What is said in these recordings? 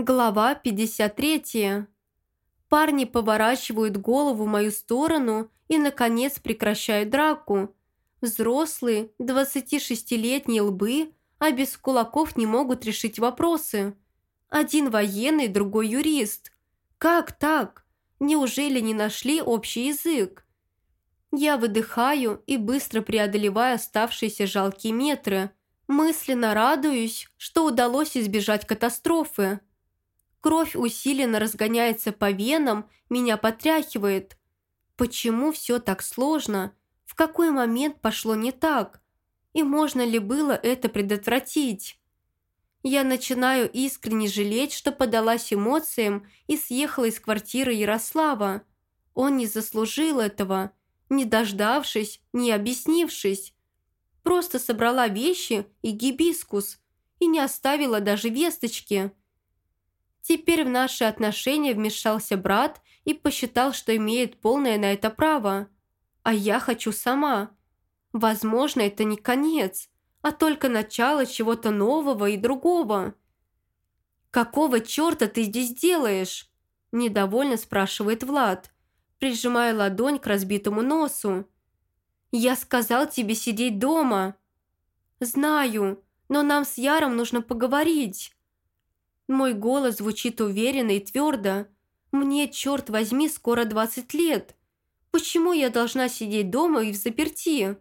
Глава 53. Парни поворачивают голову в мою сторону и, наконец, прекращают драку. Взрослые, 26-летние лбы, а без кулаков не могут решить вопросы. Один военный, другой юрист. Как так? Неужели не нашли общий язык? Я выдыхаю и быстро преодолеваю оставшиеся жалкие метры. Мысленно радуюсь, что удалось избежать катастрофы. Кровь усиленно разгоняется по венам, меня потряхивает. Почему все так сложно? В какой момент пошло не так? И можно ли было это предотвратить? Я начинаю искренне жалеть, что подалась эмоциям и съехала из квартиры Ярослава. Он не заслужил этого, не дождавшись, не объяснившись. Просто собрала вещи и гибискус и не оставила даже весточки. Теперь в наши отношения вмешался брат и посчитал, что имеет полное на это право. А я хочу сама. Возможно, это не конец, а только начало чего-то нового и другого. «Какого черта ты здесь делаешь?» – недовольно спрашивает Влад, прижимая ладонь к разбитому носу. «Я сказал тебе сидеть дома». «Знаю, но нам с Яром нужно поговорить». Мой голос звучит уверенно и твердо. Мне, черт возьми, скоро 20 лет. Почему я должна сидеть дома и в заперти,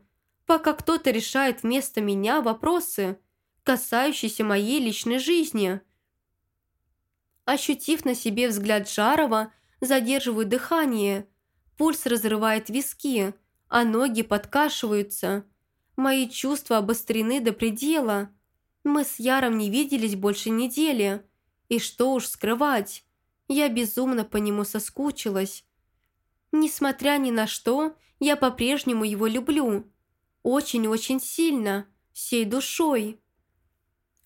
пока кто-то решает вместо меня вопросы, касающиеся моей личной жизни? Ощутив на себе взгляд Жарова, задерживаю дыхание. Пульс разрывает виски, а ноги подкашиваются. Мои чувства обострены до предела. Мы с Яром не виделись больше недели. И что уж скрывать, я безумно по нему соскучилась. Несмотря ни на что, я по-прежнему его люблю. Очень-очень сильно, всей душой.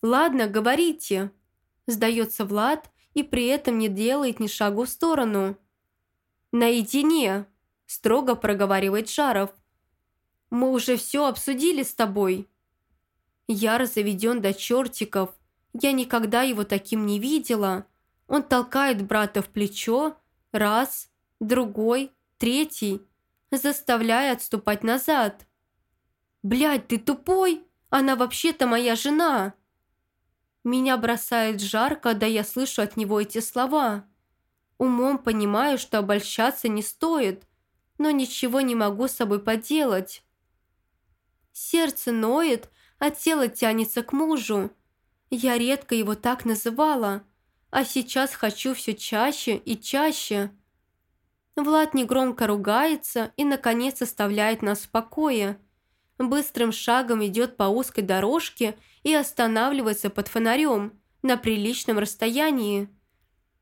«Ладно, говорите», – сдается Влад и при этом не делает ни шагу в сторону. «Наедине», – строго проговаривает Шаров. «Мы уже все обсудили с тобой». Яр заведен до чертиков, я никогда его таким не видела. Он толкает брата в плечо, раз, другой, третий, заставляя отступать назад. «Блядь, ты тупой? Она вообще-то моя жена!» Меня бросает жар, когда я слышу от него эти слова. Умом понимаю, что обольщаться не стоит, но ничего не могу с собой поделать. Сердце ноет, а тело тянется к мужу. Я редко его так называла, а сейчас хочу все чаще и чаще. Влад негромко ругается и, наконец, оставляет нас в покое. Быстрым шагом идет по узкой дорожке и останавливается под фонарем на приличном расстоянии.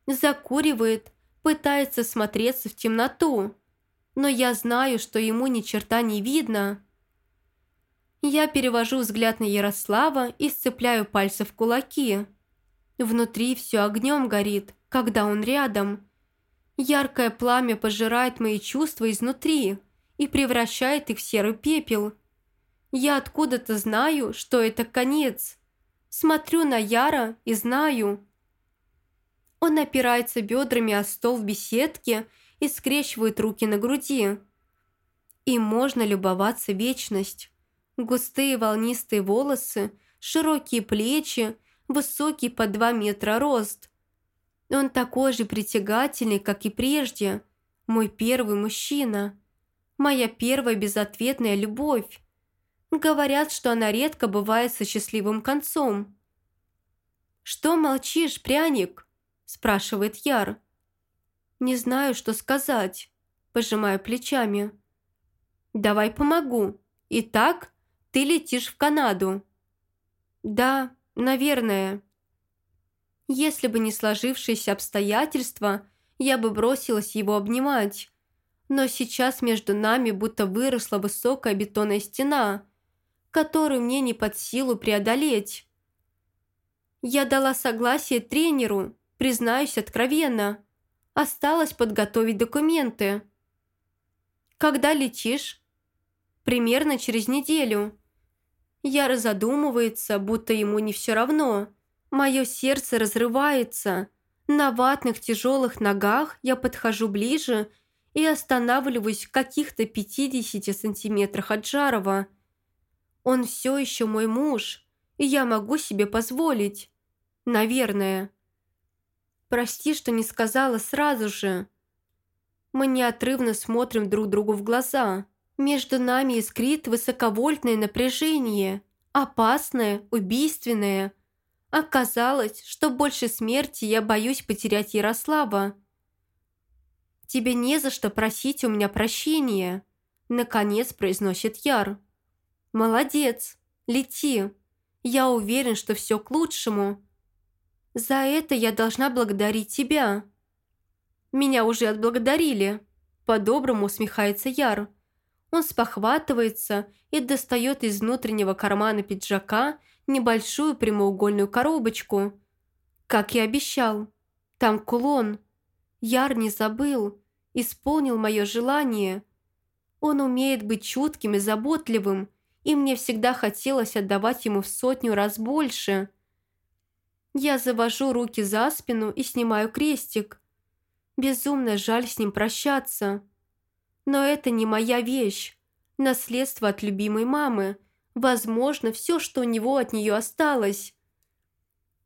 Закуривает, пытается смотреться в темноту. Но я знаю, что ему ни черта не видно. Я перевожу взгляд на Ярослава и сцепляю пальцы в кулаки. Внутри все огнем горит, когда он рядом. Яркое пламя пожирает мои чувства изнутри и превращает их в серый пепел. Я откуда-то знаю, что это конец. Смотрю на Яра и знаю. Он опирается бедрами о стол в беседке и скрещивает руки на груди. И можно любоваться вечность. Густые волнистые волосы, широкие плечи, высокий по два метра рост. Он такой же притягательный, как и прежде. Мой первый мужчина. Моя первая безответная любовь. Говорят, что она редко бывает со счастливым концом. «Что молчишь, пряник?» – спрашивает Яр. «Не знаю, что сказать», – пожимаю плечами. «Давай помогу. Итак, ты летишь в Канаду». «Да, наверное». Если бы не сложившиеся обстоятельства, я бы бросилась его обнимать. Но сейчас между нами будто выросла высокая бетонная стена, которую мне не под силу преодолеть. Я дала согласие тренеру, признаюсь откровенно. Осталось подготовить документы. «Когда летишь?» «Примерно через неделю». Яра задумывается, будто ему не все равно. Мое сердце разрывается. На ватных тяжелых ногах я подхожу ближе и останавливаюсь в каких-то 50 сантиметрах от Жарова. Он все еще мой муж, и я могу себе позволить. Наверное. Прости, что не сказала сразу же. Мы неотрывно смотрим друг другу в глаза. Между нами искрит высоковольтное напряжение. Опасное, убийственное. Оказалось, что больше смерти я боюсь потерять Ярослава. «Тебе не за что просить у меня прощения», — наконец произносит Яр. «Молодец, лети. Я уверен, что все к лучшему. За это я должна благодарить тебя». «Меня уже отблагодарили», — по-доброму усмехается Яр. Он спохватывается и достает из внутреннего кармана пиджака небольшую прямоугольную коробочку. Как и обещал. Там кулон — Яр не забыл, исполнил мое желание. Он умеет быть чутким и заботливым, и мне всегда хотелось отдавать ему в сотню раз больше. Я завожу руки за спину и снимаю крестик. Безумно жаль с ним прощаться. Но это не моя вещь. Наследство от любимой мамы. Возможно, все, что у него от нее осталось.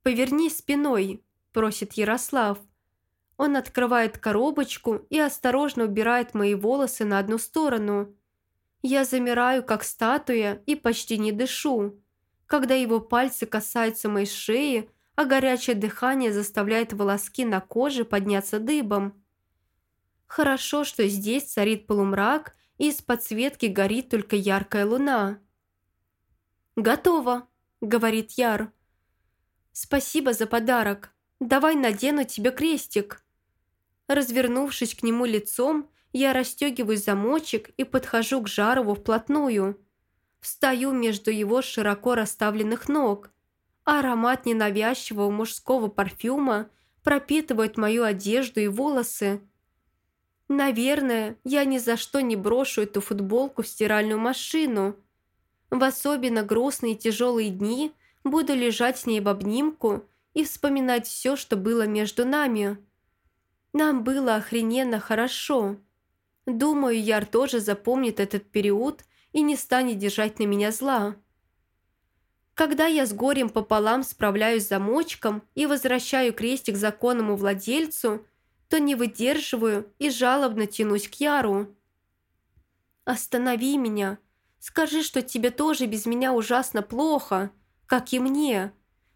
«Повернись спиной», – просит Ярослав. Он открывает коробочку и осторожно убирает мои волосы на одну сторону. Я замираю, как статуя, и почти не дышу. Когда его пальцы касаются моей шеи, а горячее дыхание заставляет волоски на коже подняться дыбом. Хорошо, что здесь царит полумрак, и из подсветки горит только яркая луна. «Готово», — говорит Яр. «Спасибо за подарок. Давай надену тебе крестик». Развернувшись к нему лицом, я расстегиваю замочек и подхожу к Жарову вплотную. Встаю между его широко расставленных ног. Аромат ненавязчивого мужского парфюма пропитывает мою одежду и волосы. Наверное, я ни за что не брошу эту футболку в стиральную машину. В особенно грустные и тяжелые дни буду лежать с ней в обнимку и вспоминать все, что было между нами. Нам было охрененно хорошо. Думаю, Яр тоже запомнит этот период и не станет держать на меня зла. Когда я с горем пополам справляюсь с замочком и возвращаю крестик законному владельцу, то не выдерживаю и жалобно тянусь к Яру. «Останови меня. Скажи, что тебе тоже без меня ужасно плохо, как и мне.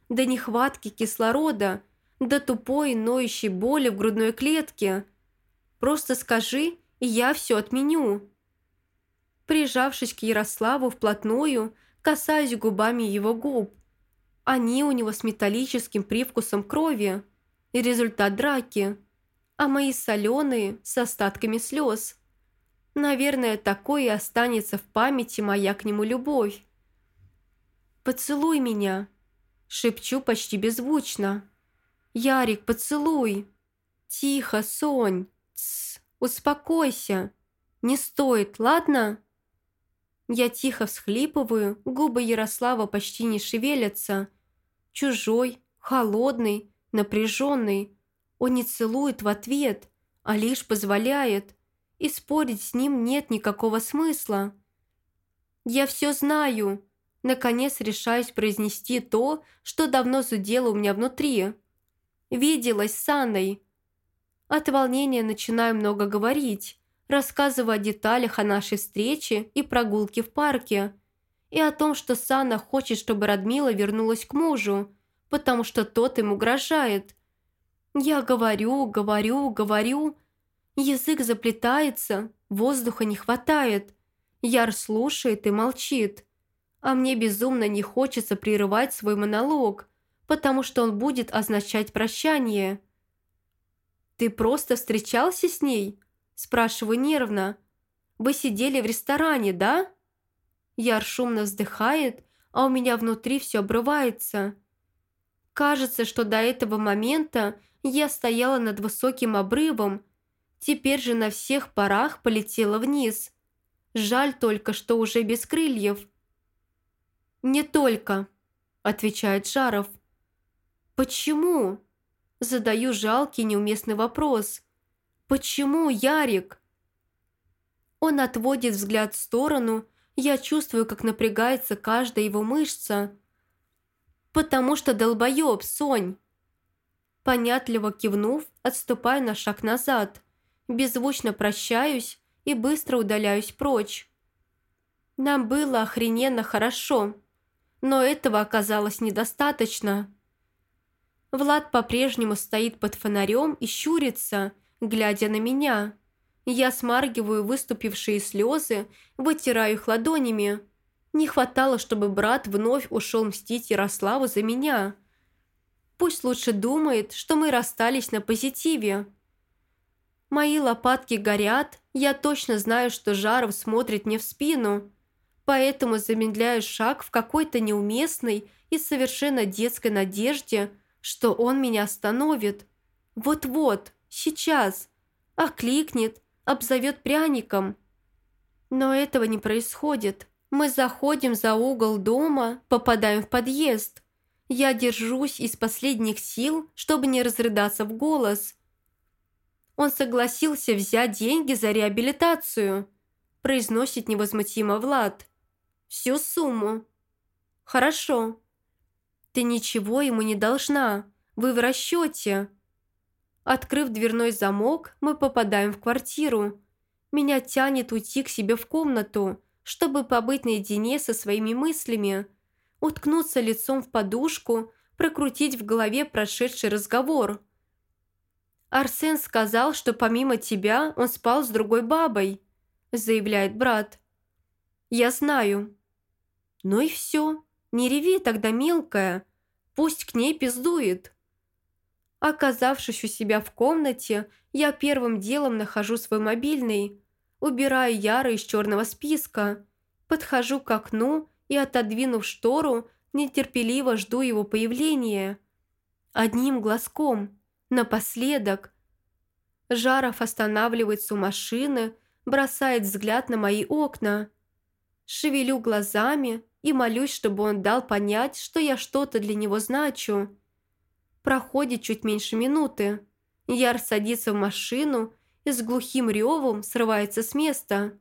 До нехватки кислорода до тупой ноющей боли в грудной клетке. Просто скажи, и я все отменю». Прижавшись к Ярославу вплотную, касаюсь губами его губ. Они у него с металлическим привкусом крови. И результат драки. А мои соленые с остатками слез. Наверное, такое и останется в памяти моя к нему любовь. «Поцелуй меня», — шепчу почти беззвучно. «Ярик, поцелуй!» «Тихо, Сонь! Тсс, успокойся! Не стоит, ладно?» Я тихо всхлипываю, губы Ярослава почти не шевелятся. Чужой, холодный, напряженный. Он не целует в ответ, а лишь позволяет. И спорить с ним нет никакого смысла. «Я все знаю!» Наконец решаюсь произнести то, что давно зудело у меня внутри. Виделась с Анной. От волнения начинаю много говорить, рассказывая о деталях о нашей встрече и прогулке в парке, и о том, что Санна хочет, чтобы Радмила вернулась к мужу, потому что тот им угрожает. Я говорю, говорю, говорю. Язык заплетается, воздуха не хватает. Яр слушает и молчит. А мне безумно не хочется прерывать свой монолог – потому что он будет означать прощание. «Ты просто встречался с ней?» Спрашиваю нервно. «Вы сидели в ресторане, да?» Яр шумно вздыхает, а у меня внутри все обрывается. Кажется, что до этого момента я стояла над высоким обрывом, теперь же на всех парах полетела вниз. Жаль только, что уже без крыльев. «Не только», – отвечает Жаров. «Почему?» Задаю жалкий неуместный вопрос. «Почему, Ярик?» Он отводит взгляд в сторону, я чувствую, как напрягается каждая его мышца. «Потому что долбоёб, Сонь!» Понятливо кивнув, отступаю на шаг назад, беззвучно прощаюсь и быстро удаляюсь прочь. Нам было охрененно хорошо, но этого оказалось недостаточно. Влад по-прежнему стоит под фонарем и щурится, глядя на меня. Я смаргиваю выступившие слезы, вытираю их ладонями. Не хватало, чтобы брат вновь ушел мстить Ярославу за меня. Пусть лучше думает, что мы расстались на позитиве. Мои лопатки горят, я точно знаю, что Жаров смотрит мне в спину, поэтому замедляю шаг в какой-то неуместной и совершенно детской надежде, что он меня остановит. Вот-вот, сейчас, окликнет, обзовет пряником. Но этого не происходит. Мы заходим за угол дома, попадаем в подъезд. Я держусь из последних сил, чтобы не разрыдаться в голос. Он согласился взять деньги за реабилитацию, произносит невозмутимо Влад. Всю сумму. Хорошо. Ты ничего ему не должна. Вы в расчете. Открыв дверной замок, мы попадаем в квартиру. Меня тянет уйти к себе в комнату, чтобы побыть наедине со своими мыслями, уткнуться лицом в подушку, прокрутить в голове прошедший разговор. «Арсен сказал, что помимо тебя он спал с другой бабой», заявляет брат. «Я знаю». «Ну и все. Не реви тогда, мелкая. Пусть к ней пиздует». Оказавшись у себя в комнате, я первым делом нахожу свой мобильный, убираю Яра из черного списка, подхожу к окну и, отодвинув штору, нетерпеливо жду его появления. Одним глазком, напоследок. Жаров останавливается у машины, бросает взгляд на мои окна. Шевелю глазами и молюсь, чтобы он дал понять, что я что-то для него значу. Проходит чуть меньше минуты. Яр садится в машину и с глухим ревом срывается с места.